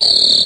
you